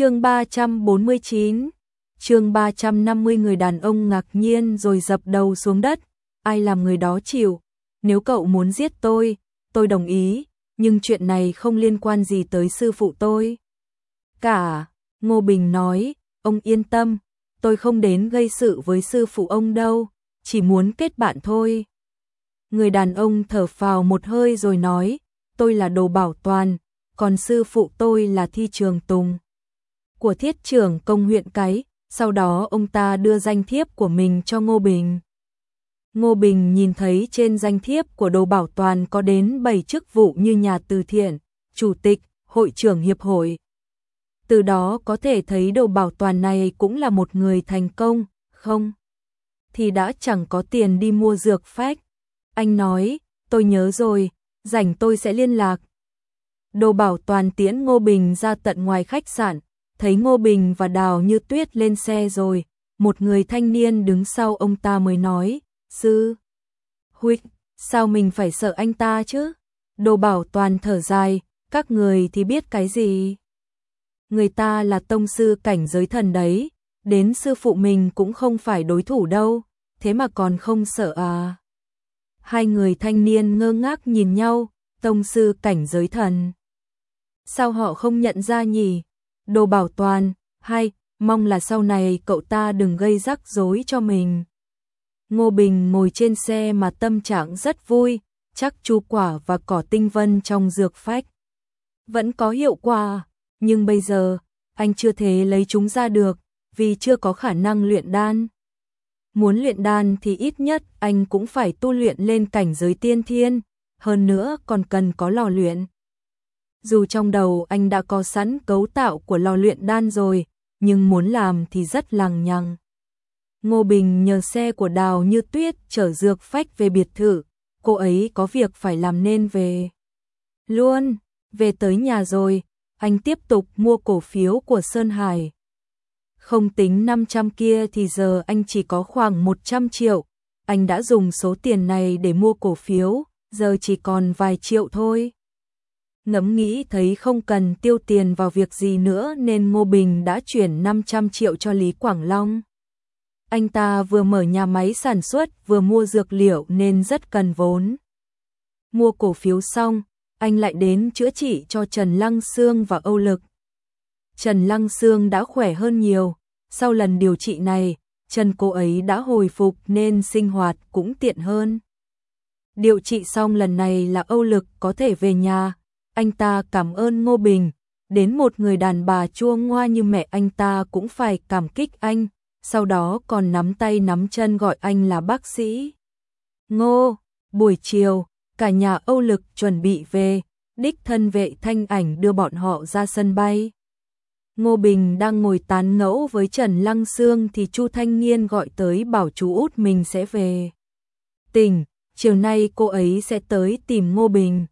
chương 349, chương 350 người đàn ông ngạc nhiên rồi dập đầu xuống đất, ai làm người đó chịu, nếu cậu muốn giết tôi, tôi đồng ý, nhưng chuyện này không liên quan gì tới sư phụ tôi. Cả, Ngô Bình nói, ông yên tâm, tôi không đến gây sự với sư phụ ông đâu, chỉ muốn kết bạn thôi. Người đàn ông thở phào một hơi rồi nói, tôi là đồ bảo toàn, còn sư phụ tôi là thi trường tùng. Của thiết trưởng công huyện cái, sau đó ông ta đưa danh thiếp của mình cho Ngô Bình. Ngô Bình nhìn thấy trên danh thiếp của đồ bảo toàn có đến 7 chức vụ như nhà từ thiện, chủ tịch, hội trưởng hiệp hội. Từ đó có thể thấy đồ bảo toàn này cũng là một người thành công, không? Thì đã chẳng có tiền đi mua dược phách. Anh nói, tôi nhớ rồi, rảnh tôi sẽ liên lạc. Đồ bảo toàn tiễn Ngô Bình ra tận ngoài khách sạn, thấy Ngô Bình và Đào Như Tuyết lên xe rồi, một người thanh niên đứng sau ông ta mới nói, sư, huynh, sao mình phải sợ anh ta chứ? Đồ bảo toàn thở dài, các người thì biết cái gì? Người ta là tông sư cảnh giới thần đấy, đến sư phụ mình cũng không phải đối thủ đâu, thế mà còn không sợ à? Hai người thanh niên ngơ ngác nhìn nhau, tông sư cảnh giới thần. Sao họ không nhận ra nhỉ? Đồ bảo toàn, hay, mong là sau này cậu ta đừng gây rắc rối cho mình. Ngô Bình ngồi trên xe mà tâm trạng rất vui, chắc chu quả và cỏ tinh vân trong dược phách. Vẫn có hiệu quả, nhưng bây giờ, anh chưa thể lấy chúng ra được, vì chưa có khả năng luyện đan. Muốn luyện đan thì ít nhất anh cũng phải tu luyện lên cảnh giới tiên thiên, hơn nữa còn cần có lò luyện. Dù trong đầu anh đã có sẵn cấu tạo của lò luyện đan rồi, nhưng muốn làm thì rất lằng nhằng. Ngô Bình nhờ xe của Đào Như Tuyết chở dược phách về biệt thự, cô ấy có việc phải làm nên về. Luôn, về tới nhà rồi, anh tiếp tục mua cổ phiếu của Sơn Hải. Không tính 500 kia thì giờ anh chỉ có khoảng 100 triệu, anh đã dùng số tiền này để mua cổ phiếu, giờ chỉ còn vài triệu thôi. Ngẫm nghĩ thấy không cần tiêu tiền vào việc gì nữa nên Ngô Bình đã chuyển 500 triệu cho Lý Quảng Long. Anh ta vừa mở nhà máy sản xuất vừa mua dược liệu nên rất cần vốn. Mua cổ phiếu xong, anh lại đến chữa trị cho Trần Lăng Sương và Âu Lực. Trần Lăng Sương đã khỏe hơn nhiều, sau lần điều trị này, chân cô ấy đã hồi phục nên sinh hoạt cũng tiện hơn. Điều trị xong lần này là Âu Lực có thể về nhà, anh ta cảm ơn Ngô Bình, đến một người đàn bà chua ngoa như mẹ anh ta cũng phải cảm kích anh, sau đó còn nắm tay nắm chân gọi anh là bác sĩ. Ngô, buổi chiều, cả nhà Âu Lực chuẩn bị về, đích thân vệ thanh ảnh đưa bọn họ ra sân bay. Ngô Bình đang ngồi tán ngẫu với Trần Lăng Sương thì Chu Thanh Nghiên gọi tới bảo chú út mình sẽ về. Tỉnh, chiều nay cô ấy sẽ tới tìm Ngô Bình.